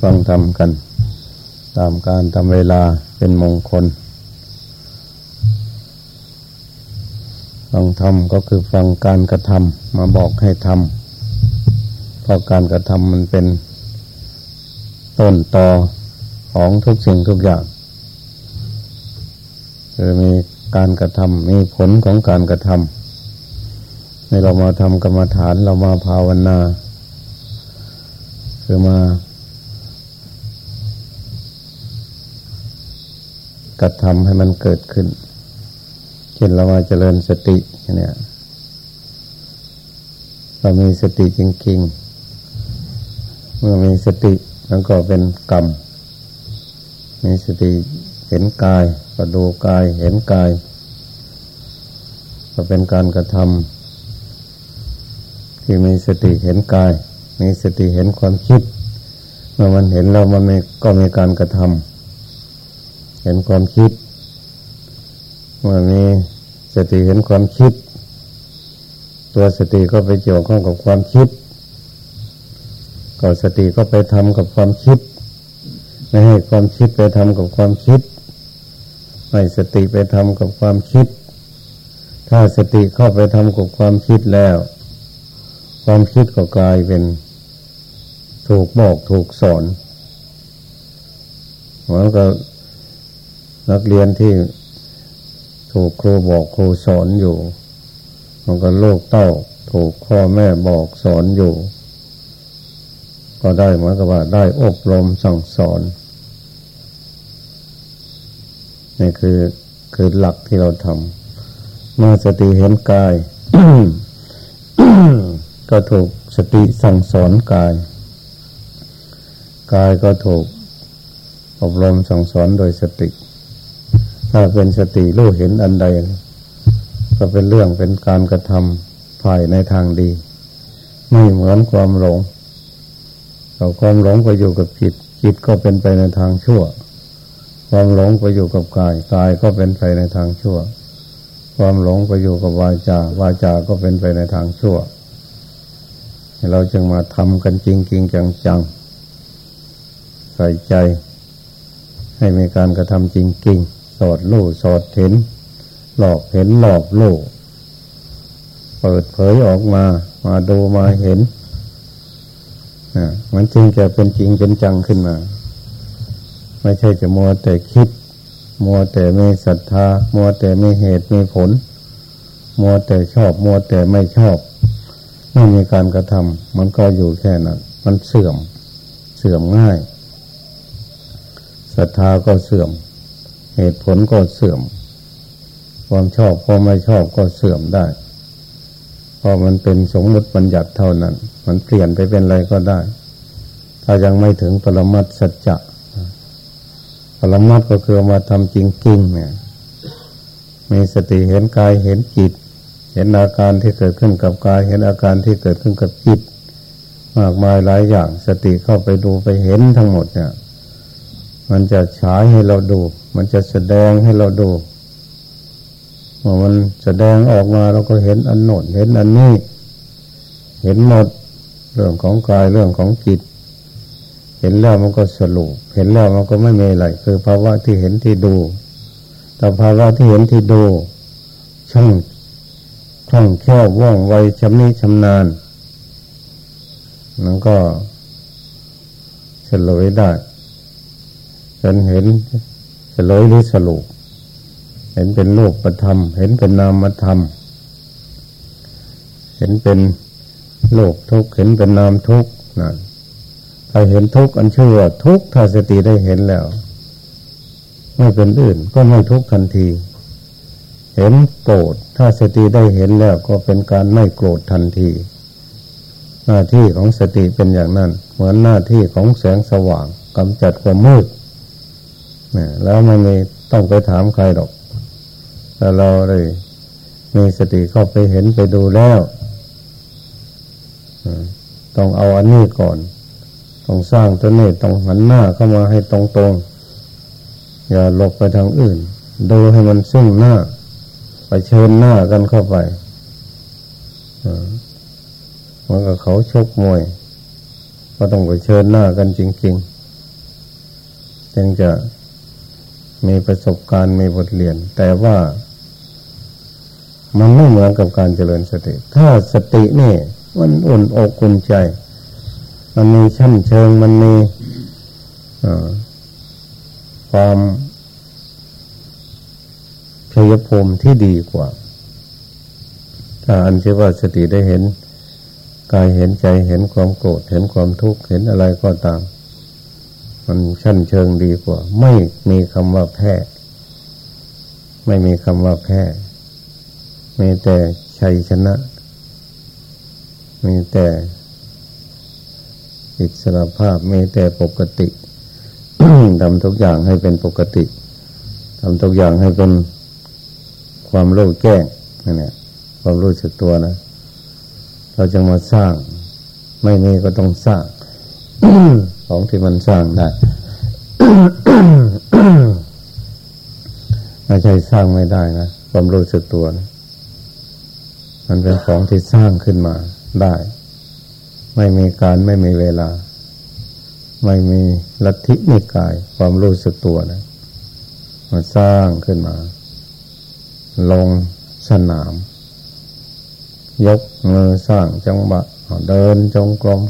ฟังธรรมกัน ตามการทำเวลาเป็นมงคล ฟังธรรมก็คือฟังการกระทำมาบอกให้ทำเพราะการกระทำมันเป็นต้นตอของทุกสิ่งทุกอย่างจะมีการกระทำมีผลของการกระทำในเรามาทำกรรมฐานเรามาภาวนา คือมากระทำให้มันเกิดขึ้น เช่นเรามาเจริญสติเนี่ย เรามีสติจริง ๆ เมื่อมีสติมันก็เป็นกรรม มีสติเห็นกายก็ดูกายเห็นกาย ก็เป็นการกระทำที่มีสติเห็นกาย มีสติเห็นความคิด เมื่อมันเห็นแล้วมันก็มีการกระทำเห็นความคิด เมื่อมีสติเห็นความคิด ตัวสติก็ไปเกี่ยวข้องกับความคิด ก็สติก็ไปทำกับความคิด ไม่ให้ความคิดไปทำกับความคิดให้สติไปทำกับความคิด ถ้าสติเข้าไปทำกับความคิดแล้วความคิดก็กลายเป็น ถูกบอกถูกสอนเหมือนกับนักเรียนที่ถูกครูบอกครูสอนอยู่ มันก็โลกเต้า ถูกพ่อแม่บอกสอนอยู่ ก็ได้เหมือนกับว่าได้อบรมสั่งสอนนี่คือคือหลักที่เราทำเมื่อสติเห็นกาย ก็ถูกสติสั่งสอนกาย กายก็ถูก อบรมสั่งสอนโดยสติ ถ้าเป็นสติรู้เห็นอันใด ก็เป็นเรื่องเป็นการกระทำฝ่ายในทางดี ไม่เหมือนความหลงเราความหลงไปอยู่กับจิต จิตก็เป็นไปในทางชั่ว ความหลงไปอยู่กับกาย กายก็เป็นไปในทางชั่ว ความหลงไปอยู่กับวาจา วาจาก็เป็นไปในทางชั่ว เราจึงมาทำกันจริงจริงจังๆ ใส่ใจ ให้มีการกระทำจริง ๆ สอดลู่สอดเห็น หลอกเห็นหลอกลู่เปิดเผยออกมา มาดูมาเห็นมันจริงจะเป็นจริงเป็นจังขึ้นมา ไม่ใช่จะมัวแต่คิด มัวแต่ไม่ศรัทธา มัวแต่ไม่เหตุไม่ผล มัวแต่ชอบ มัวแต่ไม่ชอบ ไม่มีการกระทำมันก็อยู่แค่นั้น มันเสื่อม เสื่อมง่าย ศรัทธาก็เสื่อม เหตุผลก็เสื่อม ความชอบความไม่ชอบก็เสื่อมได้เพราะมันเป็นสมมติบัญญัติเท่านั้น มันเปลี่ยนไปเป็นอะไรก็ได้ ถ้ายังไม่ถึงปรมัตสัจจะปรมัตก็คือมาทำจริงๆเนี่ยมีสติเห็นกายเห็นจิต เห็นอาการที่เกิดขึ้นกับกาย เห็นอาการที่เกิดขึ้นกับจิต มากมายหลายอย่างสติเข้าไปดูไปเห็นทั้งหมดเนี่ย มันจะฉายให้เราดู มันจะแสดงให้เราดูเมื่อมันแสดงออกมาเราก็เห็นอันโน้นเห็นอันนี้ เห็นหมดเรื่องของกายเรื่องของจิต เห็นแล้วมันก็สรุป เห็นแล้วมันก็ไม่มีอะไร คือภาวะที่เห็นที่ดู แต่ภาวะที่เห็นที่ดู ช่องช่องแค่ว่องไวชำนิชำนาญมันก็เฉลยได้ จนเห็นเฉลยหรือสรุปเห็นเป็นรูปประธรรม เห็นเป็นนามธรรม เห็นเป็นโลกทุกข์เห็นเป็นนามทุกข์นั่นถ้าเห็นทุกข์อันเชื่อทุกข์ถ้าสติได้เห็นแล้ว ไม่เป็นอื่น ก็ไม่ทุกข์ทันที เห็นโกรธถ้าสติได้เห็นแล้ว ก็เป็นการไม่โกรธทันที หน้าที่ของสติเป็นอย่างนั้น เหมือนหน้าที่ของแสงสว่างกำจัดความมืด แล้วไม่มีต้องไปถามใครหรอกแต่เราเลยมีสติเข้าไปเห็นไปดูแล้วต้องเอาอันนี้ก่อน ต้องสร้างตัวนี้ต้องหันหน้าเข้ามาให้ตรงๆอย่าหลบไปทางอื่น ดูให้มันซึ่งหน้า ไปเชิญหน้ากันเข้าไปเหมือนกับเขาชกมวย ก็ต้องไปเชิญหน้ากันจริง ๆ จึงจะ มีประสบการณ์มีบทเรียน แต่ว่ามันไม่เหมือนกับการเจริญสติ ถ้าสตินี่ มันอุ่นอกอุ่นใจ มันมีชั้นเชิงมันมีความพยภูมิที่ดีกว่า ถ้าอันที่ว่าสติได้เห็นกายเห็นใจเห็นความโกรธเห็นความทุกข์เห็นอะไรก็ตาม มันชั้นเชิงดีกว่า ไม่มีคำว่าแพ้ ไม่มีคำว่าแพ้มีแต่ชัยชนะ มีแต่อิสระภาพมีแต่ปกติทำทุกอย่างให้เป็นปกติทำทุกอย่างให้เป็นความรู้แจ้งนั่นแหละความรู้สึกตัวนะ เราจะมาสร้าง ไม่มีก็ต้องสร้าง ของที่มันสร้างได้ไม่ใช่สร้างไม่ได้นะความรู้สึกตัวนะมันเป็นของที่สร้างขึ้นมาได้ ไม่มีการไม่มีเวลา ไม่มีลัทธินิกาย ความรู้สึกตัวนะมาสร้างขึ้นมา ลงสนาม ยกมือสร้างจังหวะเดินจงกรม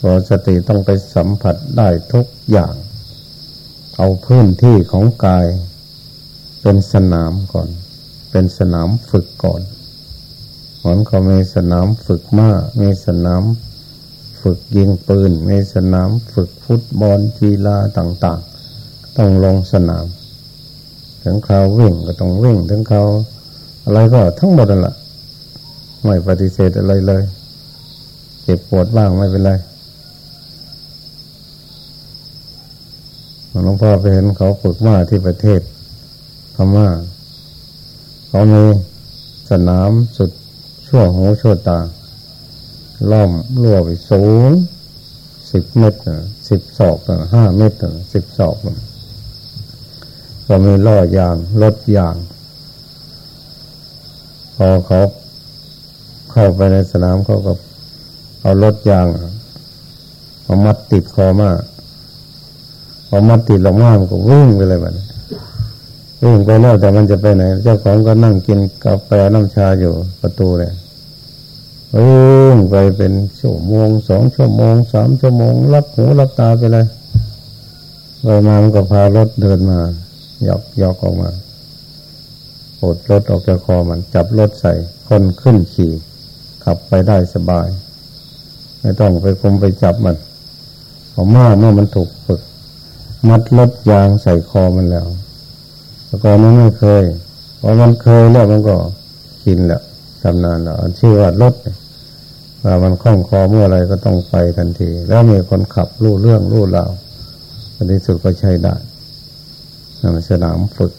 พอสติต้องไปสัมผัสได้ทุกอย่าง เอาพื้นที่ของกาย เป็นสนามก่อน เป็นสนามฝึกก่อนเหมือนเขามีสนามฝึกม้ามีสนามฝึกยิงปืน มีสนามฝึกฟุตบอลกีฬาต่าง ๆ ต้องลงสนาม ถึงเขาวิ่งก็ต้องวิ่ง ถึงเขาอะไรก็ทั้งหมดนั่นแหละไม่ปฏิเสธอะไรเลย เจ็บปวดบ้างไม่เป็นไร หลวงพ่อไปเห็นเขาฝึกมาที่ประเทศพม่าเขามีสนามสุดชั่วหูชั่วตาล้อมรั่วไปสูงสิบเมตรสิบศอกห้าเมตรสิบศอกก็มีล่อยางรถยาง พอเขาเข้าไปในสนามเขาก็เอารถยางเอามัดติดคอมา เอมัดติดลงมามันก็วิ่งไปเลยมันวิ่งไปแล้วแต่มันจะไปไหน เจ้าของก็นั่งกินกาแฟน้ำชาอยู่ประตูเลยวิ่งไปเป็นชั่วโมงสองชั่วโมงสามชั่วโมงรับหูรับตาไปเลยไปมามันก็พารถเดินมาหยอกหยอกออกมาปลดรถออกจากคอมัน จับรถใส่คนขึ้นขี่ ขับไปได้สบาย ไม่ต้องไปคุมไปจับมันพอมาเมื่อมันถูกฝึก มัดรถยางใส่คอมันแล้วแต่ก่อนนั้นไม่เคยพอมันเคยแล้วมันก็กินแล้วชำนาญแล้วชื่อว่ารถว่ามันคล้องคอเมื่อไรก็ต้องไปทันที แล้วมีคนขับรู้เรื่องรู้ราวในที่สุดก็ใช้ได้นสนามฝึก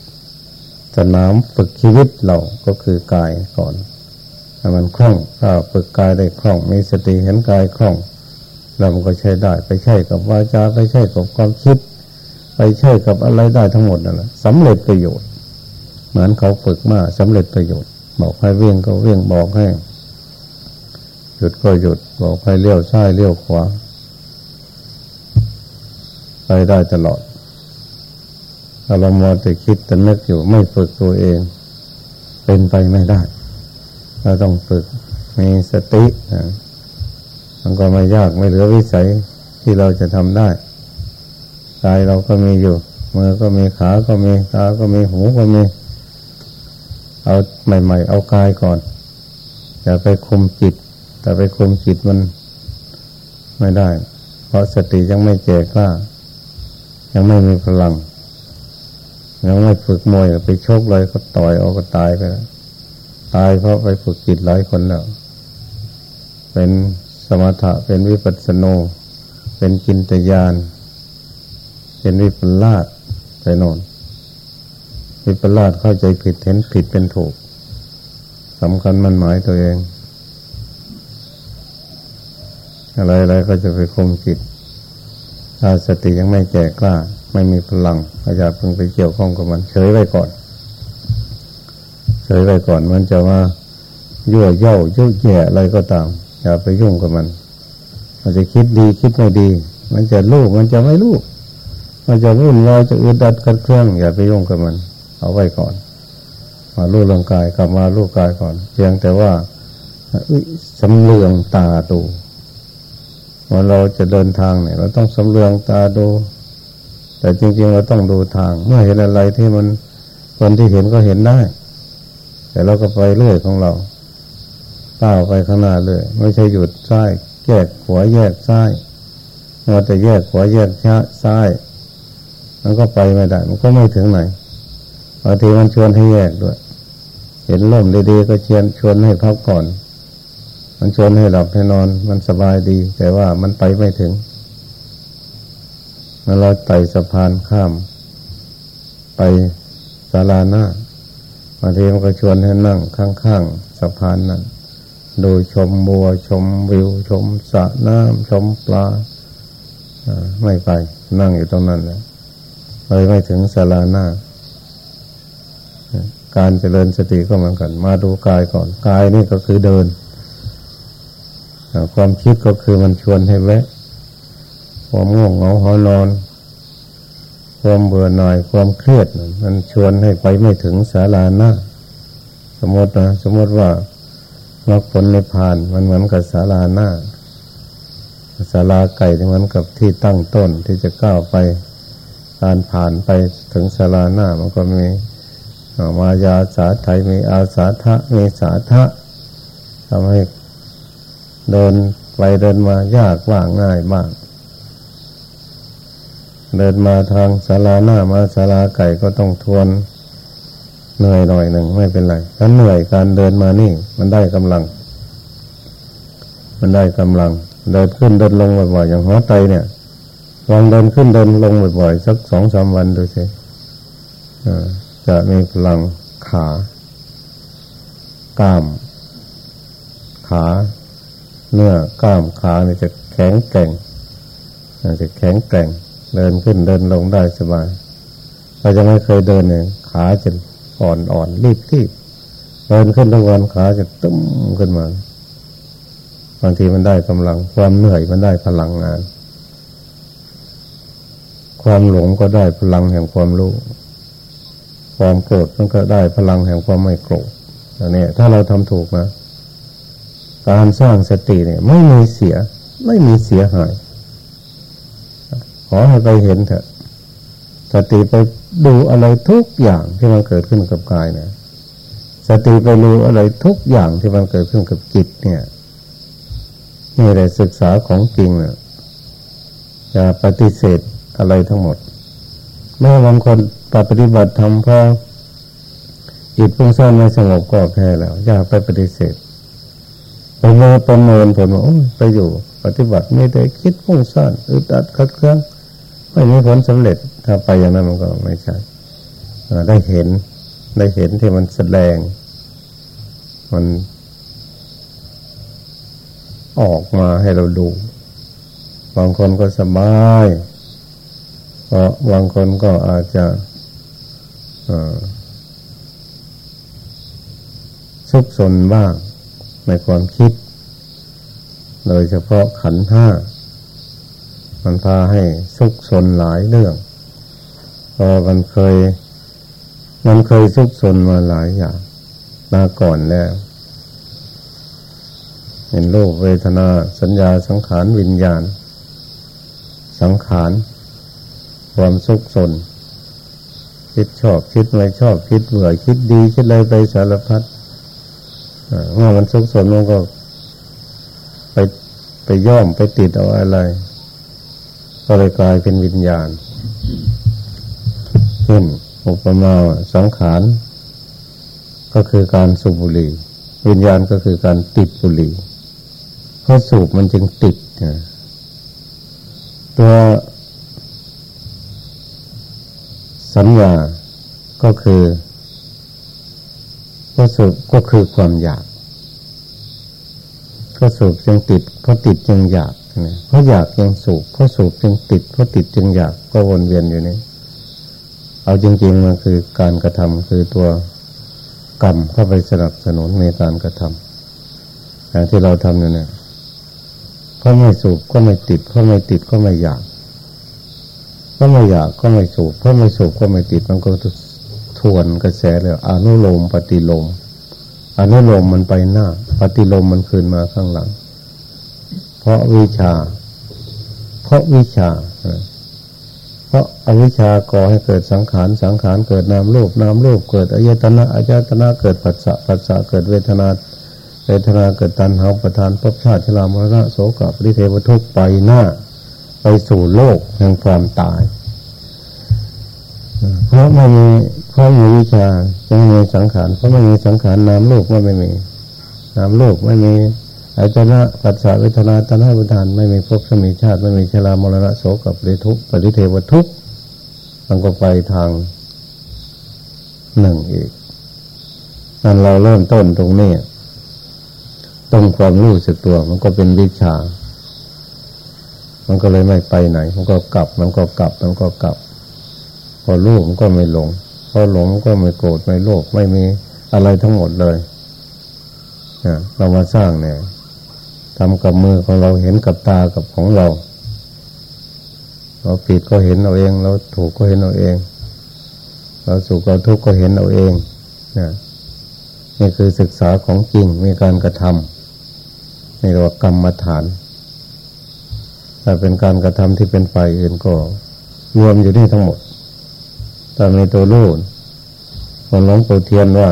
สนามฝึกชีวิตเราก็คือกายก่อนให้มันคล่องถ้าฝึกกายได้คล่อง มีสติเห็นกายคล่อง เรามันก็ใช้ได้ ไปใช้กับวาจาไปใช้กับความคิด ไปใช้กับอะไรได้ทั้งหมดนั่นแหละสำเร็จประโยชน์ เหมือนเขาฝึกมาสำเร็จประโยชน์ บอกให้เวี่ยงก็เวี่ยงบอกให้หยุดก็หยุดบอกให้เลี้ยวซ้ายเลี้ยวขวาไปได้ตลอดถ้าเรามอแต่คิดแต่นึกอยู่ไม่ฝึกตัวเอง เป็นไปไม่ได้ เราต้องฝึกมีสติมันก็ไม่ยากไม่เหลือวิสัยที่เราจะทำได้ กายเราก็มีอยู่มือก็มีขาก็มีตาก็มีหูก็มี เอาใหม่ ๆ เอากายก่อน อย่าไปคุมจิต แต่ไปคุมจิตมันไม่ได้ เพราะสติยังไม่แก่กล้า ยังไม่มีพลัง ยังไม่ฝึกมวยไปชกเลยก็ต่อยออกก็ตายไปแล้วตายเพราะไปฝึกจิตหลายคนแล้ว เป็นสมถะเป็นวิปัสสโน เป็นกินตยาน เป็นวิปลาสไปน่นวิปลาสเข้าใจผิดเห็นผิดเป็นถูกสำคัญมันหมายตัวเอง อะไรๆก็จะไปคมจิต ถ้าสติยังไม่แก่กล้า ไม่มีพลังอาจารย์เพิ่งไปเกี่ยวข้องกับมันเฉยไว้ก่อนยไว้ก่อนมันจะมายั่วเย่ายุ่ยแย่อะไรก็ตาม อย่าไปยุ่งกับมัน มันจะคิดดีคิดไม่ดี มันจะลูกมันจะไม่ลูก มันจะวุ่นวายจะอึดดัดกันเครื่องอย่าไปยุ่งกับมัน เอาไว้ก่อน มาลูกร่างกายกลับมาลูกกายก่อน เพียงแต่ว่าสำเลืองตาดูว่าเราจะเดินทางเนี่ย เราต้องสำเลืองตาดู แต่จริง ๆ เราต้องดูทาง เมื่อเห็นอะไรที่มันคนที่เห็นก็เห็นได้ แต่เราก็ไปเรื่อยของเราก้าวไปข้างหน้าเลย ไม่ใช่หยุดซ้ายแยกขวาแยกซ้ายเราจะแยกขวาแยกซ้าย มันก็ไปไม่ได้ มันก็ไม่ถึงไหนบางทีมันชวนให้แยกด้วย เห็นล่มดีๆก็เชียนชวนให้พักก่อน มันชวนให้หลับให้นอน มันสบายดี แต่ว่ามันไปไม่ถึงเมื่อเราไต่สะพานข้าม ไปศาลาหน้าบางทีมันก็ชวนให้นั่งข้างๆสะพานนั้นดูชมบัวชมวิว ชมสระน้ำชมปลาไม่ไป นั่งอยู่ตรงนั้นเลย เลยไม่ถึงศาลาหน้า การเจริญสติก็เหมือนกัน มาดูกายก่อน กายนี่ก็คือเดิน ความคิดก็คือมันชวนให้แวะ ความง่วงเหงาหอนอน ความเบื่อหน่าย ความเครียด มันชวนให้ไปไม่ถึงศาลาหน้า สมมตินะ สมมติว่ามรรคผลในพาน มันเหมือนกับศาลาหน้าศาลาไก่เหมือนกับที่ตั้งต้นที่จะก้าวไป การผ่านไปถึงศาลาหน้ามันก็มีมายาสาไทยมีอาสาทะมีสาทะทำให้เดินไปเดินมายากว่างง่ายบ้างเดินมาทางศาลาหน้ามาศาลาไก่ก็ต้องทวนเหนื่อยหน่อยหนึ่งไม่เป็นไรถ้าเหนื่อยการเดินมานี่ มันได้กำลัง มันได้กำลัง เดินขึ้นเดินลงบ่อยๆอย่างหัวใจเนี่ย ลองเดินขึ้นเดินลงบ่อยๆสักสองสามวันดูสิจะมีพลังขากล้าม ขาเนื้อกล้ามขาเนี่ยจะแข็งแกร่งจะแข็งแกร่ง เดินขึ้นเดินลงได้สบายเราจะไม่เคยเดินเนี่ยขาจะอ่อนอ่อนรีบรีบเดินขึ้นทุกวันขาจะตุ้มขึ้นมาบางทีมันได้กำลัง ความเหนื่อยมันได้พลังงาน ความหลงก็ได้พลังแห่งความรู้ ความโกรธมันก็ได้พลังแห่งความไม่โกรธอันนี้ถ้าเราทำถูกนะ การสร้างสติเนี่ย ไม่มีเสีย ไม่มีเสียหาย ขอให้ไปเห็นเถอะ สติไปดูอะไรทุกอย่างที่มันเกิดขึ้นกับกายเนี่ยสติไปรู้อะไรทุกอย่างที่มันเกิดขึ้นกับจิตเนี่ยนี่แหละศึกษาของจริงเนี่ยอย่าปฏิเสธ อะไรทั้งหมดเมื่อบางคนปฏิบัติทำพอจิตพุ่งซ่านไม่สงบก็แพ้แล้วอย่าไปปฏิเสธไปเมื่อประเมินผลว่าไปอยู่ ปฏิบัติไม่ได้คิดพุ่งซ่านอึดอัดคัดเครื่องไม่มีผลสำเร็จถ้าไปอย่างนั้นมันก็ไม่ใช่ได้เห็นได้เห็นที่มันแสดง มันออกมาให้เราดู บางคนก็สบาย เพราะบางคนก็อาจจะซุกซนบ้างในความคิด โดยเฉพาะขันห้า มันพาให้ซุกซนหลายเรื่องพอมันเคย มันเคยซุกซนมาหลายอย่างมาก่อนแล้ว เห็นโลกเวทนาสัญญาสังขารวิญญาณ สังขาร ความซุกซนคิดชอบคิดไม่ชอบคิดเบื่อคิดดีคิดอะไรไปสารพัดเมื่อมันซุกซนมันก็ ไปไปย่อมไปติดเอาอะไร ก็เลยกลายเป็นวิญญาณเช่นอุปมาสังขารก็คือการสูบบุหรี่วิญญาณก็คือการติดบุหรี่เพราะสูบมันจึงติดตัว สัญญาก็คือก็สูบก็คือความอยากก็สูบจึงติดเพราะติดจึงอยากเพราะอยากยังสูบเพราะสูบจึงติดเพราะติดจึงอยากก็วนเวียนอยู่นี่เอาจริงๆมันคือการกระทำคือตัวกรรมเข้าไปสนับสนุนในการกระทำอย่างที่เราทำอยู่เนี่ยเพราะไม่สูบก็ไม่ติดเพราะไม่ติดก็ไม่อยาก เพราะไม่อยากก็ไม่สูบเพราะไม่สูบก็ไม่ติดมันก็ทวนกระแสเลยอนุโลมปฏิโลมอนุโลมมันไปหน้า ปฏิโลมมันคืนมาข้างหลัง เพราะวิชา เพราะวิชา เพราะอวิชาก่อให้เกิดสังขารสังขารเกิดนามรูปนามรูปเกิดอายตนะอายตนะเกิดผัสสะผัสสะเกิดเวทนาเวทนาเกิดตัณหาประทานภพชาติชรามรณะโสกปริเทวทุกไปหน้า ไปสู่โลกแห่งความตาย เพราะไม่มีเพราะมีวิชาจึงมีสังขาร เพราะไม่มีสังขารนามโลกก็ไม่มีนามโลกไม่มีอายตนะปัสสะเวทนาตัณหาประทานไม่มีภพสมีชาติ ไม่มีชรามรณะโสกับปริทุกปริเทวทุกมันก็ไปทางหนึ่งอีกนั่นเราเริ่มต้นตรงนี้ต้องความรู้สึกตัวมันก็เป็นวิชา มันก็เลยไม่ไปไหน มันก็กลับ มันก็กลับ มันก็กลับ พอรู้มันก็ไม่หลง พอหลงก็ไม่โกรธไม่โลภไม่มีอะไรทั้งหมดเลยเรามาสร้างเนี่ยทำกับมือของเราเห็นกับตากับของเรา เราผิดก็เห็นเอาเอง เราถูกก็เห็นเอาเอง เราสุขเราทุกข์ก็เห็นเอาเองนะนี่คือศึกษาของจริงมีการกระทำนี่เรียกว่ากรรมฐาน แต่เป็นการกระทำที่เป็นฝ่ายอื่นก็รวมอยู่ที่ทั้งหมดแต่ในตัวรู้คนหลงปู่เทียนว่า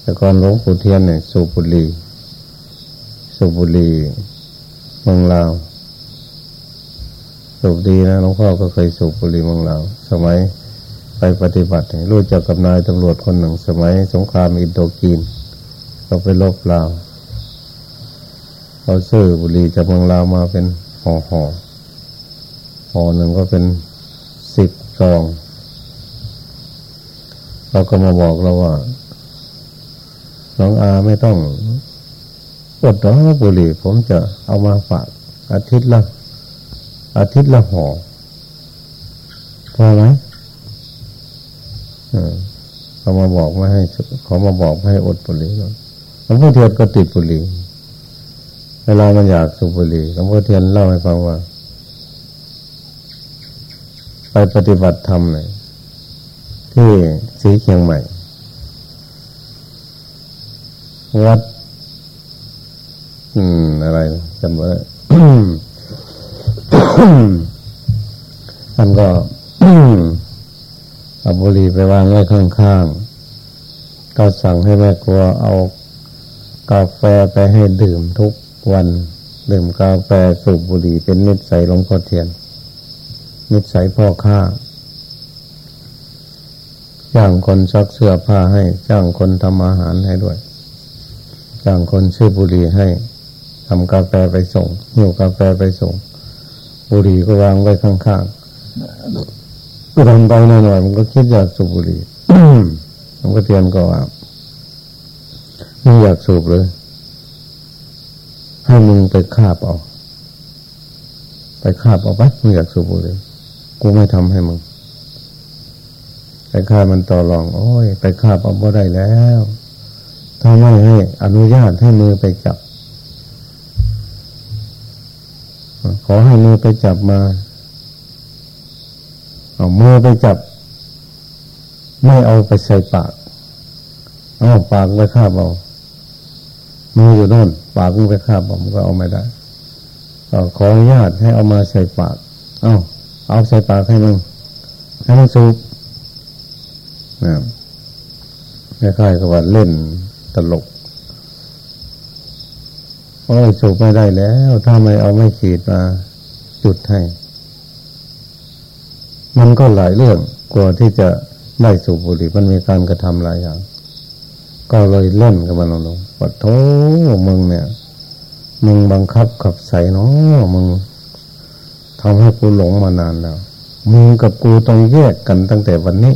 แต่ก่อนหลงปู่เทียนเนี่ยสุบุรีสุบุรีเมืองลาวสูบดีนะหลวงพ่อก็เคยสูบบุหรี่เมืองลาวสมัยไปปฏิบัติรู้จักกับนายตำรวจคนหนึ่งสมัย สงครามอินโดกีนก็ไปลบลาวเขาซื้อบุหรี่จากเมืองลาวมาเป็น ห่อห่อห่อหนึ่งก็เป็นสิบซองเราก็มาบอกเราว่า น้องอาไม่ต้องอดหรอกบุหรี่ผมจะเอามาฝากอาทิตย์ละอาทิตย์ละห่อพอไหมเขามาบอกไม่ให้เขามาบอกไม่ให้อดบุหรี่หลวงพ่อเทียนก็ติดบุหรี่ เวลามันอยากสูบบุหรี่หลวงพ่อเทียนเล่าให้ฟังว่า ไปปฏิบัติธรรมเลยที่สีเชียงใหม่ วัด อืม อะไรจำไม่ได้ท่านก็เอาบุหรี่ไปวางไว้ข้างๆ ก็สั่งให้แม่ครัวเอากาแฟไปให้ดื่มทุก วันดื่มกาแฟสูบบุหรี่เป็นนิสัยหลวงพ่อเทียน นิสัยพ่อข้าจ้างคนซักเสื้อผ้าให้ จ้างคนทำอาหารให้ด้วย จ้างคนซื้อบุหรี่ให้ทำกาแฟไปส่งหิ้วกาแฟไปส่ง บุหรี่ก็วางไว้ข้างๆก็ทำไปหน่อยๆมันก็คิดอยากสูบบุหรี่หลวงพ่อเทียนก็ว่าไม่อยากสูบเลย ให้มึงไปคาบเอา ไปคาบเอาไปมึงอยากสูบบุหรี่กูไม่ทำให้มึง ไปคาบมันต่อรอง โอ้ย ไปคาบเอาบ่ได้แล้วถ้าไม่ให้อนุญาตให้มือไปจับ ขอให้มือไปจับมาเอามือไปจับ ไม่เอาไปใส่ปาก เอาปากไปคาบเอามืออยู่โน่น ปากมึงไปคาบผมก็เอาไม่ได้ขออนุญาตให้เอามาใส่ปาก เอาเอาใส่ปากให้มึงให้มึงสูบนะคล้ายๆกับว่าเล่นตลกโอ้ยสูบไม่ได้แล้ว ถ้าไม่เอาไม่ขีดมาจุดให้ มันก็หลายเรื่องกว่าที่จะได้สูบบุหรี่มันมีการกระทำหลายอย่าง ก็เลยเล่นกับมันลง ว่าโธ่มึงเนี่ย มึงบังคับขับใส่เนาะมึงทำให้กูหลงมานานแล้ว มึงกับกูต้องแยกกันตั้งแต่วันนี้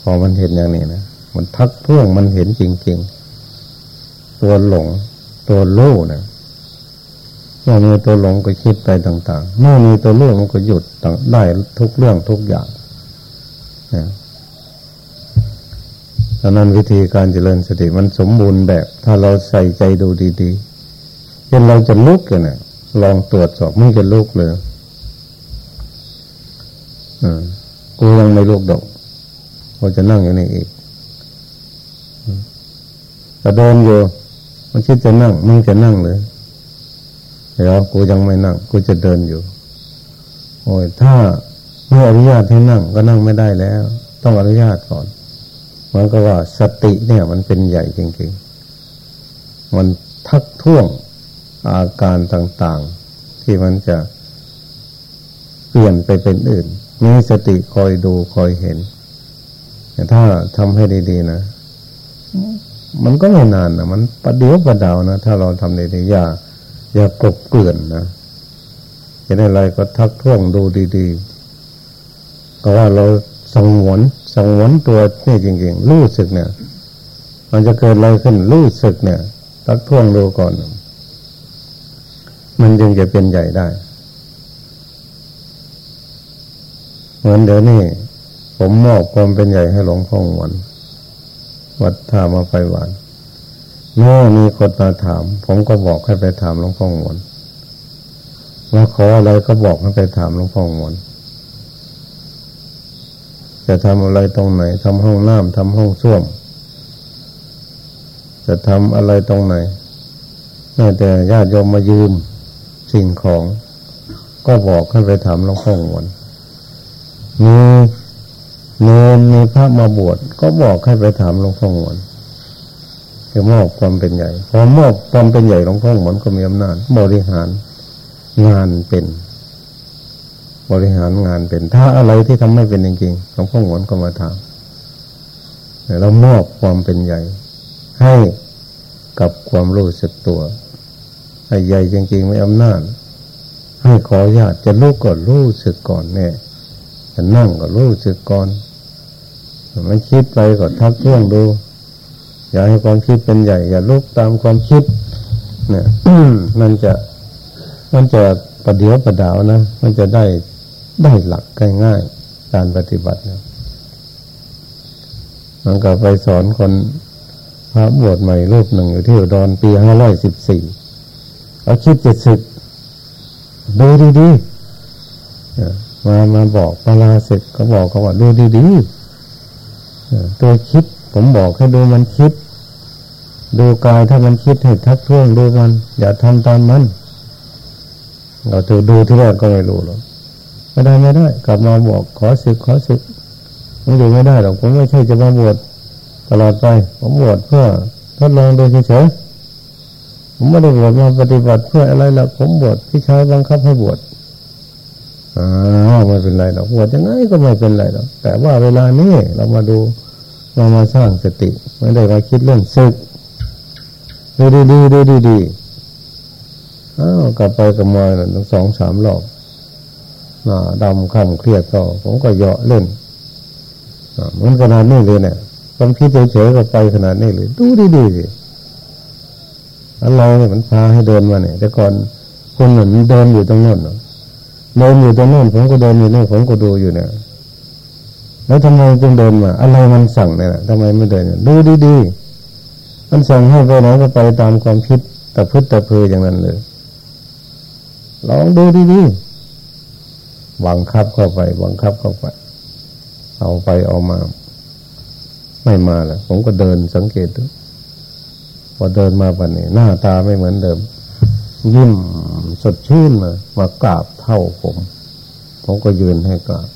พอมันเห็นอย่างนี้นะ มันทักพ่วงมันเห็นจริงๆ ตัวหลง ตัวโล่นะเมื่อมีตัวหลงก็คิดไปต่าง ๆ เมื่อมีตัวโล่มันก็หยุดได้ทุกเรื่องทุกอย่างนะ ดังนั้นวิธีการเจริญสติมันสมบูรณ์แบบ ถ้าเราใส่ใจดูดีๆเช่นเราจะลุกกันนะลองตรวจสอบไม่จะลุกเลยอ่ากูยังไม่ลุกดอกเราจะนั่งอยู่นี่อีกแต่เดินอยู่มันคิดจะนั่งมึงจะนั่งเลยเดี๋ยวกูยังไม่นั่ง กูจะเดินอยู่ โอ้ยถ้าไม่อนุญาตให้นั่งก็นั่งไม่ได้แล้ว ต้องอนุญาตก่อน มันก็ว่าสติเนี่ย มันเป็นใหญ่จริงๆ มันทักท้วงอาการต่างๆ ที่มันจะเปลี่ยนไปเป็นอื่น มีสติคอยดูคอยเห็น แต่ถ้าทำให้ดีๆนะมันก็ไม่นานนะมันประเดี๋ยวประดาวนะถ้าเราทำดีๆอย่าอย่ากบเกลื่อนนะเห็นอะไรก็ทักท้วงดูดี ๆ ก็ว่าเรา สังวนสังวนตัวนี่จริงๆ รู้สึกเนี่ย มันจะเกิดอะไรขึ้นรู้สึกเนี่ยทักท้วงดูก่อน มันจึงจะเป็นใหญ่ได้ เหมือนเดี๋ยวนี้ผมมอบความเป็นใหญ่ให้หลวงพ่อวันวัดท่ามาไฟหวานเมื่อมีคนมาถาม ผมก็บอกให้ไปถามหลวงพ่อหวนมาขออะไรก็บอกให้ไปถามหลวงพ่อหวน จะทำอะไรตรงไหนทำห้องน้ำทำห้องส้วม จะทำอะไรตรงไหนแม้แต่ญาติโยมมายืมสิ่งของ ก็บอกให้ไปถามหลวงพ่อหวนมีเนนมีพระมาบวชก็บอกให้ไปถามหลวงพ่อหวนคือมอบความเป็นใหญ่พอมอบความเป็นใหญ่หลวงพ่อหวนก็มีอำนาจบริหารงานเป็น บริหารงานเป็น ถ้าอะไรที่ทำไม่เป็นจริงๆหลวงพ่อหวนก็มาถามเรามอบความเป็นใหญ่ ให้กับความรู้สึกตัวให้ใหญ่จริง ๆ ไม่อำนาจ ให้ขอญาติจะลุกก่อนรู้สึกก่อนเนี่ยจะนั่งก็รู้สึกก่อนมันคิดไปก็ทักท้วงดู อย่าให้ความคิดเป็นใหญ่ อย่าลุกตามความคิด เนี่ยมันจะมันจะประเดียวประดาวนะ มันจะได้ ได้หลักง่ายๆการปฏิบัติเนี่ยมันก็ไปสอนคนพระบวชใหม่รูปหนึ่งอยู่ที่อุดรปีห้าร้อยสิบสี่เอาคิดจะสึกดูดีๆมามาบอกปลาเสร็จก็บอกเขาว่าดูดีๆตัวคิดผมบอกให้ดูมันคิด ดูกายถ้ามันคิดให้ทักท้วงดูมัน อย่าทำตามมันเราถูดูที่แรกก็ไม่รู้หรอก ไม่ได้ไม่ได้ กลับมาบอกขอสึกขอสึกผมอยู่ไม่ได้หรอกผมไม่ใช่จะมาบวชตลอดไป ผมบวชเพื่อทดลองดูเฉยๆผมไม่ได้บวชมาปฏิบัติเพื่ออะไรหรอกผมบวชพี่ชายบังคับให้บวชอ่าไม่เป็นไรหรอกบวชยังไงก็ไม่เป็นไรหรอกแต่ว่าเวลานี้เรามาดูเรามาสร้างสติ ไม่ได้มาคิดเรื่องสึกดูดีดีดูดีดีอ้าวกลับไปกับมาทั้งสองสามรอบ ดำข้ามเครียดก็ผมก็เยาะเล่นเหมือนขนาดนี้เลยเนี่ยความคิดเฉยๆก็ไปขนาดนี้เลย ดูดีๆสิอันเราเนี่ยมันพาให้เดินมาเนี่ย แต่ก่อนคนหนึ่งเดินอยู่ตรงโน้นเดินอยู่ตรงโน้นผมก็เดินอยู่นี่ผมก็ดูอยู่เนี่ยแล้วทำไมจึงเดินมาอะไรมันสั่งเนี่ยทำไมไม่เดินดูดีๆมันสั่งให้ไปไหนก็ไปตามความคิดแต่พึ่งแต่เพออย่างนั้นเลยลองดูดีๆ บังคับเข้าไป บังคับเข้าไป เอาไปเอามา ไม่มาแล้วผมก็เดินสังเกตดูพอเดินมาปันนี้หน้าตาไม่เหมือนเดิม ยิ้มสดชื่นมามากราบเท่าผม ผมก็ยืนให้กราบ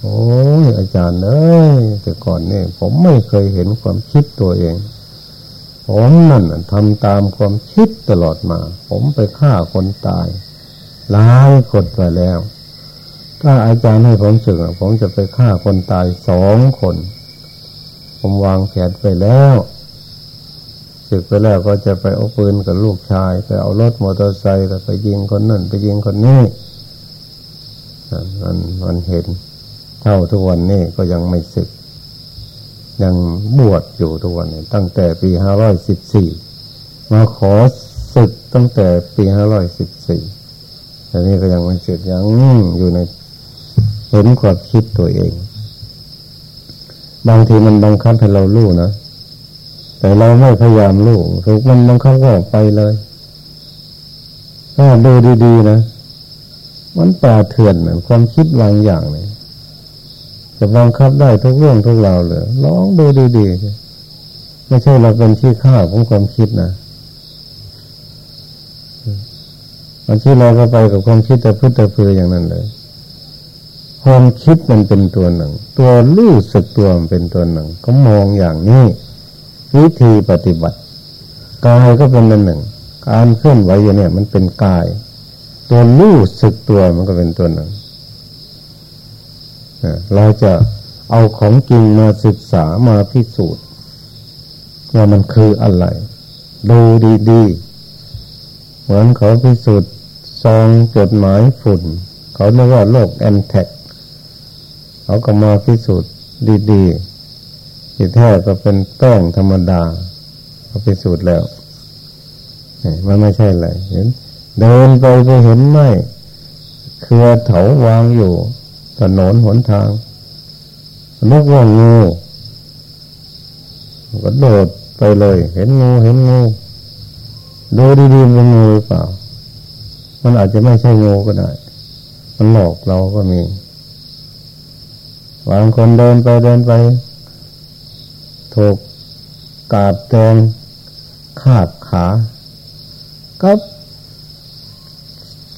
โอ้ยอาจารย์เอ้ยแต่ก่อนเนี่ย ผมไม่เคยเห็นความคิดตัวเอง ผมนั่นทำตามความคิดตลอดมา ผมไปฆ่าคนตายหลายกดไปแล้ว ถ้าอาจารย์ให้ผมสึกผมจะไปฆ่าคนตายสองคน ผมวางแผนไปแล้วสึกไปแล้วก็จะไปเอาปืนกับลูกชาย ไปเอารถมอเตอร์ไซค์ไปยิงคนนั่น ไปยิงคนนี้มันมันเห็นเท่าทุกวันนี้ก็ยังไม่ศึก ยังบวชอยู่ทุกวันนี้ตั้งแต่ปีห้าร้อยสิบสี่มาขอศึกตั้งแต่ปีห้าร้อยสิบสี่แต่นี้ก็ยังไม่เสร็จยังอยู่ใน เห็นความคิดตัวเอง บางทีมันบังคับให้เรารู้นะ แต่เราไม่พยายามรู้ถูกมันบังคับก็ไปเลย ถ้าดูดีๆนะ มันป่าเถื่อนนะความคิดบางอย่างเลยจะบังคับได้ทุกเรื่องทุกราวเลยลองดูดีๆไม่ใช่เราเป็นที่ข้าของความคิดนะบางทีเราก็ไปกับความคิดแต่พื้นแต่เพืออย่างนั้นเลย ความคิดมันเป็นตัวหนึ่ง ตัวรู้สึกตัวมันเป็นตัวหนึ่ง ก็มองอย่างนี้วิธีปฏิบัติกายก็เป็นอันหนึ่ง การเคลื่อนไหวอยู่เนี่ยมันเป็นกาย ตัวรู้สึกตัวมันก็เป็นตัวหนึ่งเราจะเอาของจริงมาศึกษามาพิสูจน์ว่ามันคืออะไรดูดีๆ เหมือนเขาพิสูจน์ซองจดหมายฝุ่น เขาเรียกว่าโรคแอนแทก เขาก็มาพิสูจน์ดีๆที่แท้ก็เป็นแป้งธรรมดาเขาพิสูจน์แล้วมันไม่ใช่เลยเห็น เดินไปไปเห็นไหมเครือเถาวางอยู่ถนนหนทางนึกว่างูก็โดดไปเลย เห็นงูเห็นงูดูดีๆเป็นงูหรือเปล่า มันอาจจะไม่ใช่งูก็ได้ มันหลอกเราก็มี บางคนเดินไปเดินไป ถูกกาบแตงขาบขา ก็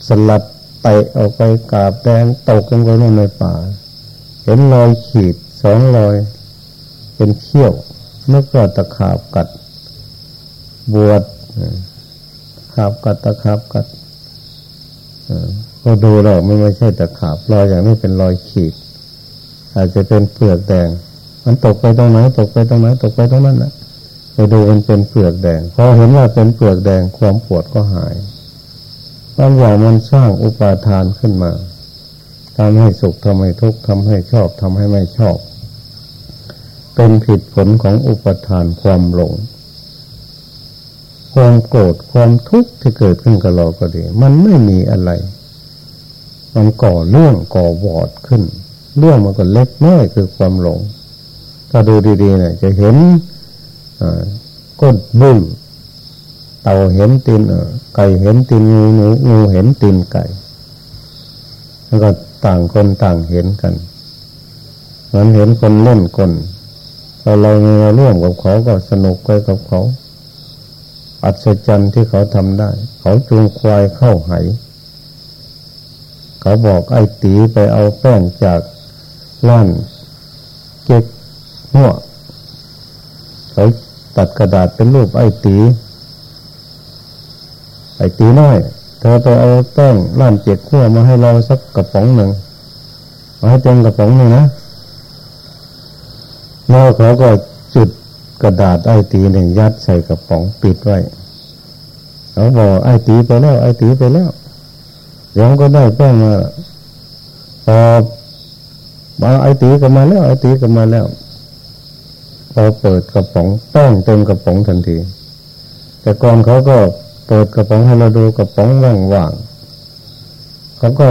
สลัดเตออกไปกาบแดงตกลงไปในป่า เห็นรอยขีดสองรอย เป็นเขี้ยวนึกว่าตะขาบกัด บวชขาบกัดตะขาบกัดก็ดูแล้วไม่ไม่ใช่ตะขาบรอยอย่างนี้เป็นรอยขีด อาจจะเป็นเปลือกแดง มันตกไปตรงไหนตกไปตรงไหนตกไปตรงนั้นนะไปดูมันเป็นเปลือกแดง พอเห็นว่าเป็นเปลือกแดงความปวดก็หายบางอย่างมันสร้างอุปาทานขึ้นมาทำให้สุขทำให้ทุกข์ทำให้ชอบทำให้ไม่ชอบ เป็นผิดผลของอุปทานความหลง ความโกรธความทุกข์ที่เกิดขึ้นกับเราก็ดี มันไม่มีอะไร มันก่อเรื่องก่อวอดขึ้น เรื่องมันก็เล็กน้อยคือความหลง ถ้าดูดีๆเนี่ยจะเห็นก้นบุ้งเต่าเห็นตีนไก่เห็นตีนงูหนูงูเห็นตีนไก่ แล้วก็ต่างคนต่างเห็นกันเหมือนเห็นคนเล่นคนพอเรามีร่วมกับเขาก็สนุกไปกับเขา อัศจรรย์ที่เขาทำได้ เขาจูงควายเข้าไหเขาบอกไอ้ตีไปเอาแป้งจาก ล้านเก๊กหัวเขาตัดกระดาษเป็นรูปไอ้ตี ไอ้ตีน้อย เธอไปเอาแป้งล้านเจ็ดขั้วมาให้เราสักกระป๋องหนึ่งมาให้เต็มกระป๋องหนึ่งนะแล้วเขาก็จุดกระดาษไอ้ตีหนึ่งยัดใส่กระป๋องปิดไว้เขาบอกไอ้ตีไปแล้ว ไอ้ตีไปแล้วเดี๋ยวก็ได้แป้งมาพอ มาไอตีก็มาแล้วไอตีก็มาแล้วพอเปิดกระป๋องต้องเต็มกระป๋องทันที แต่ก่อนเขาก็เปิดกระป๋องให้เราดูกระป๋องว่างๆเขาก็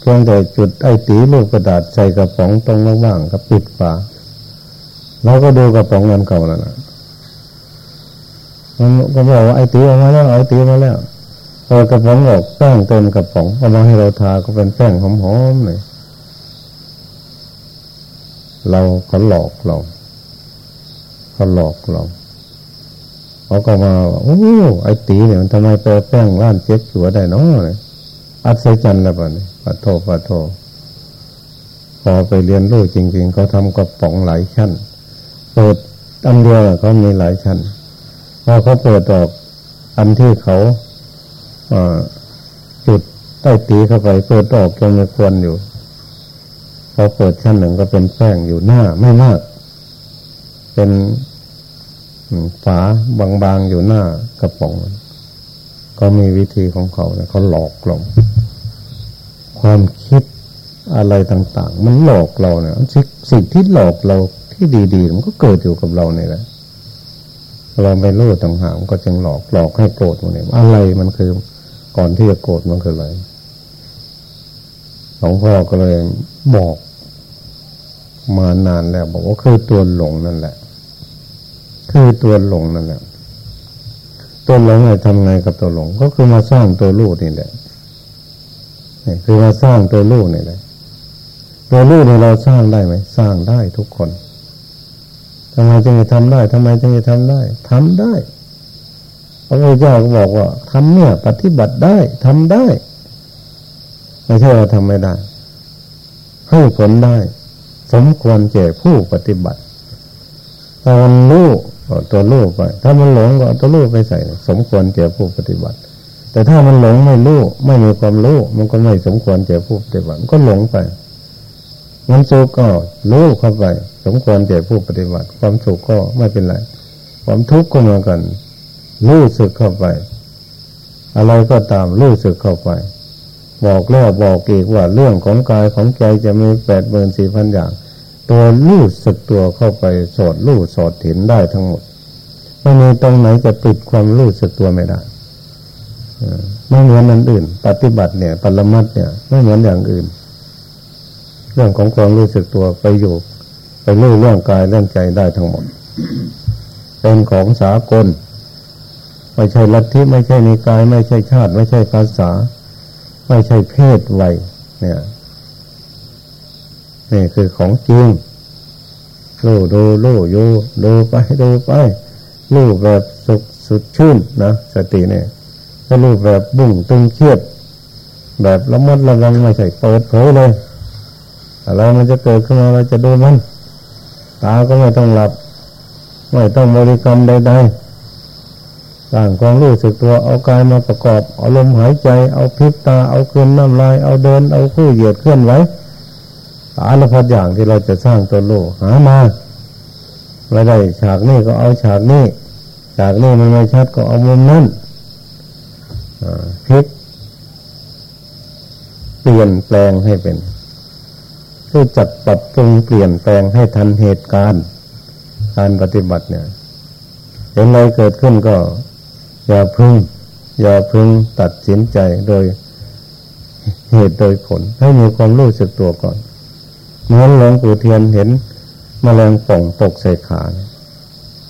เพียงแต่จุดไอตีลูกกระดาษใส่กระป๋องตรงว่างๆก็ปิดฝาเราก็ดูกระป๋องนั้นเก่าแล้วนะมันก็บอกว่าไอตีออกมาแล้วไอตีมาแล้วพอกระป๋องออกแป้งเต็มกระป๋องเอามาให้เราทาก็เป็นแป้งหอมๆเลย เราก็หลอกเราเขาหลอกเราเขาก็มาโอ้ไอตีเนี่ยมันทำไมไปแป้งร้านเช็ดชัวได้เนาะอัศจรรย์แล้วป่ะนี่ปะโทปะโทพอไปเรียนรู้จริง ๆ เขาทำกระป๋องหลายชั้น เปิดอันเดียวเขามีหลายชั้นพอเขาเปิดออกอันที่เขาจุดใต้ตีเข้าไป เปิดออกยังไม่ควรอยู่ พอเปิดชั้นหนึ่งก็เป็นแป้งอยู่หน้าไม่มาก เป็นฝาบางๆอยู่หน้ากระป๋อง ก็มีวิธีของเขาเนี่ยเขาหลอกเราความคิดอะไรต่าง ๆ มันหลอกเราเนี่ยสิ่งที่หลอกเราที่ดีๆ มันก็เกิดอยู่กับเราเนี่ยแหละเราไม่รู้ต่างหากก็จึงหลอกหลอกให้โกรธมันเนี่ยอะไรมันคือก่อนที่จะโกรธมันคืออะไร ลวงพ่อก็เลยบอกมานานแล้ว บอกว่าคือตัวหลงนั่นแหละ คือตัวหลงนั่นแหละ ตัวหลงเนี่ยทำไงกับตัวหลง ก็คือมาสร้างตัวลูกนี่แหละนี่คือมาสร้างตัวลูกนี่แหละ ตัวลูกเนี่ยเราสร้างได้ไหมสร้างได้ทุกคนทำไมจึงจะทำได้ทำไมจึงจะทำได้ทำได้พระพุทธเจ้าก็บอกว่าทำเนี่ย ปฏิบัติได้ทำได้ ไม่ใช่เราทำไม่ได้ ให้ผลได้ สมควรแก่ผู้ปฏิบัติถ้ามันรู้ก็ตัวรู้ไป ถ้ามันหลงก็ตัวรู้ไปใส่ สมควรแก่ผู้ปฏิบัติ แต่ถ้ามันหลงไม่รู้ไม่มีความรู้มันก็ไม่สมควรแก่ผู้ปฏิบัติก็หลงไป มันสุขก็รู้เข้าไป สมควรแก่ผู้ปฏิบัติ ความสุขก็ไม่เป็นไรความทุกข์ก็เหมือนกันรู้สึกเข้าไป อะไรก็ตามรู้สึกเข้าไป บอกแล้วบอกอีกว่าเรื่องของกายของใจจะมีแปดหมื่นสี่พันอย่าง ตัวรู้สึกตัวเข้าไปสอดรู้สอดเห็นได้ทั้งหมดไม่มีตรงไหนจะปิดความรู้สึกตัวไม่ได้ไม่เหมือนนันอื่น ปฏิบัติเนี่ยปรมัตเนี่ยไม่เหมือนอย่างอื่น เรื่องของความรู้สึกตัวไปอยู่ไปรู้เรื่องกายเรื่องใจได้ทั้งหมด เป็นของสากล ไม่ใช่ลัทธิไม่ใช่นิกาย ไม่ใช่ชาติ ไม่ใช่ภาษา ไม่ใช่เพศวัยเนี่ยนี่คือของจริงรู้ดูรู้อยู่ดูไปดูไปรู้แบบสุขสุดชื่นนะสติเนี่ยก็รู้แบบบุ่งตึงเครียด แบบละมัดระวังไม่ใช่เปิดเผยเลยอะไรมันจะเกิดขึ้นมาเราจะดูมัน ตาก็ไม่ต้องหลับ ไม่ต้องบริกรรมใดๆ สร้างความรู้สึกตัวเอากายมาประกอบเอาลมหายใจ เอาพิบตาเอาคืนน้ำลายเอาเดิน เอาคู่เหยียดเคลื่อนไหวสารพัดอย่างที่เราจะสร้างตัวโลกหามาไม่ได้ฉากนี้ก็เอาฉากนี้ฉากนี้มันไม่ชัดก็เอามุมนั้นพิกเปลี่ยนแปลงให้เป็นคือจัดปรับปรุงเปลี่ยนแปลงให้ทันเหตุการณ์ การปฏิบัติเนี่ยเห็นอะไรเกิดขึ้นก็ อย่าพึ่ง อย่าพึ่งตัดสินใจโดยเหตุโดยผล ให้มีความรู้สึกตัวก่อนเหมือนหลวงปู่เทียนเห็นมแมลงป่องตกใส่ขา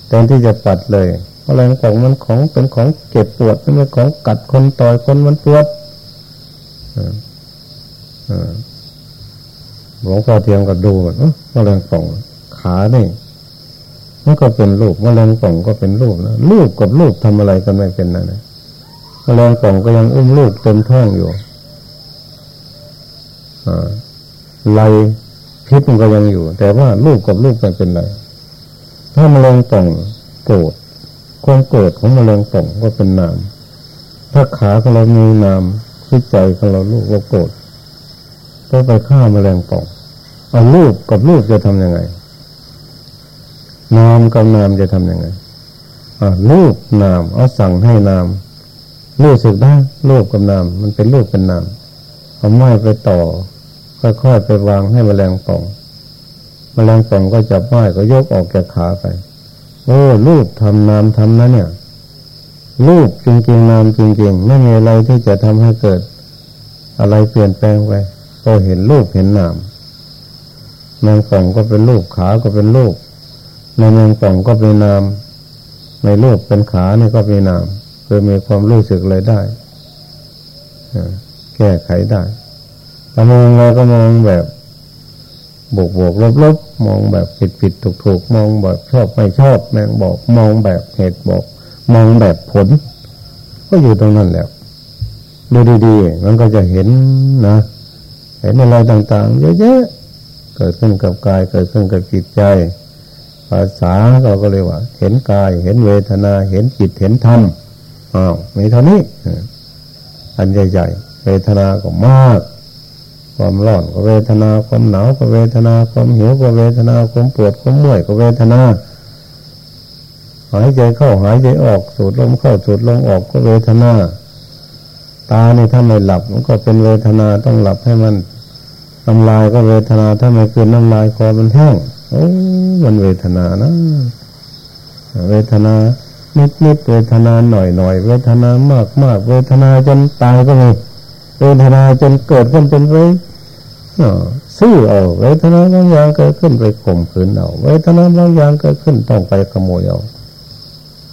แทนที่จะปัดเลยมแมลงป่องมันของเป็นของเก็บปวดมันเป็นของกัดคนต่อยคนมันปวดหลวงพ่อเทียนก็ดูมแมลงป่องขาเนี่ย มันก็เป็นรูปมแมลงป่องก็เป็นรูปนะรูปกับรูปทำอะไรกันไม่เป็นนะนะมแมลงป่องก็ยังอุ้มลูกเต็มท้องอยู่ไหลพิษมันก็ยังอยู่ แต่ว่ารูปกับรูปไม่เป็นไรถ้าแมลงป่องโกรธความโกรธของแมลงป่องก็เป็นนาม ถ้าขาของเรามีนามคิดใจของเราลูกก็โกรธก็ไปฆ่าแมลงป่องเอารูปกับรูปจะทำยังไง นามกับนามจะทำยังไงรูปนามเอาสั่งให้นามรู้สึกได้รูปกับนามมันเป็นรูปเป็นนามเอาไม้ไปต่อ ค่อยๆไปวางให้มแมลงป่องมแมลงป่องก็จับไม้ก็ยกออกจากขาไปโอ้รูปทำนามทำนั้นเนี่ยรูปจริงๆนามจริงๆไม่มีอะไรที่จะทำให้เกิด อะไรเปลี่ยนแปลงไปก็เห็นรูปเห็นนามแมงป่องก็เป็นรูปขาก็เป็นรูป ในแมงป่องก็เป็นนาม ในรูปเป็นขานี่ก็เป็นนามคือมีความรู้สึกเลยได้แก้ไขได้ถ้ามองเราก็มองแบบบวกบวกลบลบมองแบบผิดผิดถูกถูกมองแบบชอบไม่ชอบแมงบอก มองแบบเหตุบอก มองแบบผล ก็อยู่ตรงนั้นแล้วดูดีๆมันก็จะเห็นนะเห็นอะไรต่างๆเยอะๆเกิดขึ้นกับกายเกิดขึ้นกับจิตใจ ภาษาเราก็เรียกว่า เห็นกาย เห็นเวทนา เห็นจิต เห็นธรรมอ้าวมีเท่านี้ อันใหญ่ๆ เวทนาก็มาก ความร้อนก็เวทนา ความหนาวก็เวทนา ความหิวก็เวทนา ความปวด ความเมื่อยก็เวทนา หายใจเข้าหายใจออก สูดลมเข้าสูดลมออกก็เวทนา ตาเนี่ยถ้าไม่หลับมันก็เป็นเวทนา ต้องหลับให้มันน้ำลายก็เวทนา ถ้าไม่คืนน้ำลายคอมันแห้ง โอ้มันเวทนานะ เวทนานิดนิดเวทนาหน่อยหน่อยเวทนามากมากเวทนาจนตายก็มีเวทนาจนเกิดขึ้นเป็นไปซื้อเอาเวทนาบางอย่างเกิดขึ้นไปข่มขืนเอาเวทนาบางอย่างเกิดขึ้นต้องไปขโมยเอา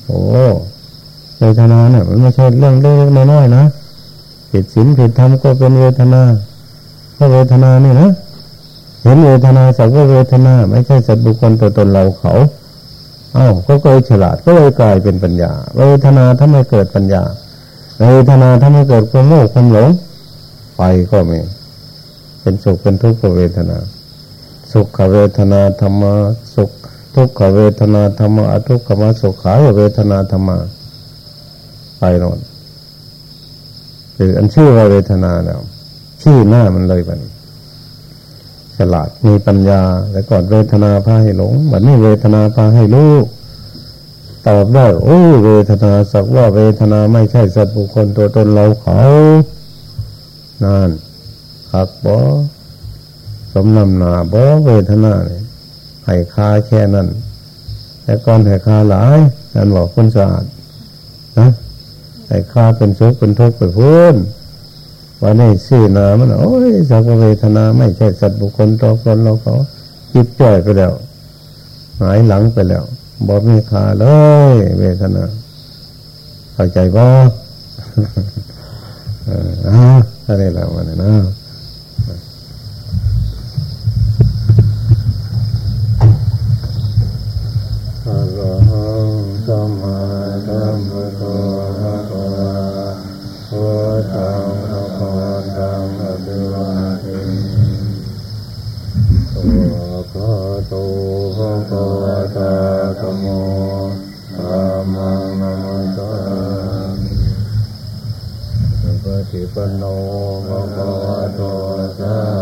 โอ้เวทนาเนี่ยมันไม่ใช่เรื่องเล็กๆน้อยๆนะผิดศีลผิดธรรมก็เป็นเวทนาก็เวทนานี่นะ เห็นเวทนาสักว่าเวทนาไม่ใช่สัตว์บุคคลตัวตนเราเขาอ้าวก็เลยฉลาดก็เลยกลายเป็นปัญญา เวทนาถ้าไม่เกิดปัญญา เวทนาถ้าไม่เกิดความโง่ความหลง ไปก็ไมีเป็นสุขเป็นทุกข์ก็เวทนา สุขเวทนาธรรมะสุข ทุกขเวทนาธรรมะทุกขมสุขายเวทนาธรรมะไปนอนคืออันชื่อว่าเวทนาแล้วชื่อหน้ามันเลยมัน ฉลาดมีปัญญา แต่ก่อนเวทนาพาให้หลงวันนี้เวทนาพาให้รู้ตอบได้โอ้เวทนาสักว่าเวทนาไม่ใช่สัตว์บุคคลตัวตนเราเขานานขักบอสมนำหนาบอเวทนาเนี่ยให้คาแค่นั้น แต่ก่อนให้คาหลายนั่นบอกคนสะอาดนะให้คาเป็นสุขเป็นทุกข์ไปพื้น วันนี้สื่อนามันโอ้ยสักเวทนาไม่ใช่สัตว์บุคคลตัวตนเราเขาจิตจ่อยไปแล้ว หายหลังไปแล้วบอกมีคาเลย เวทนาเข้าใจบ่เอออะไรแล้ววันนี้นะ สุปฏิปันโนมะวะโตสา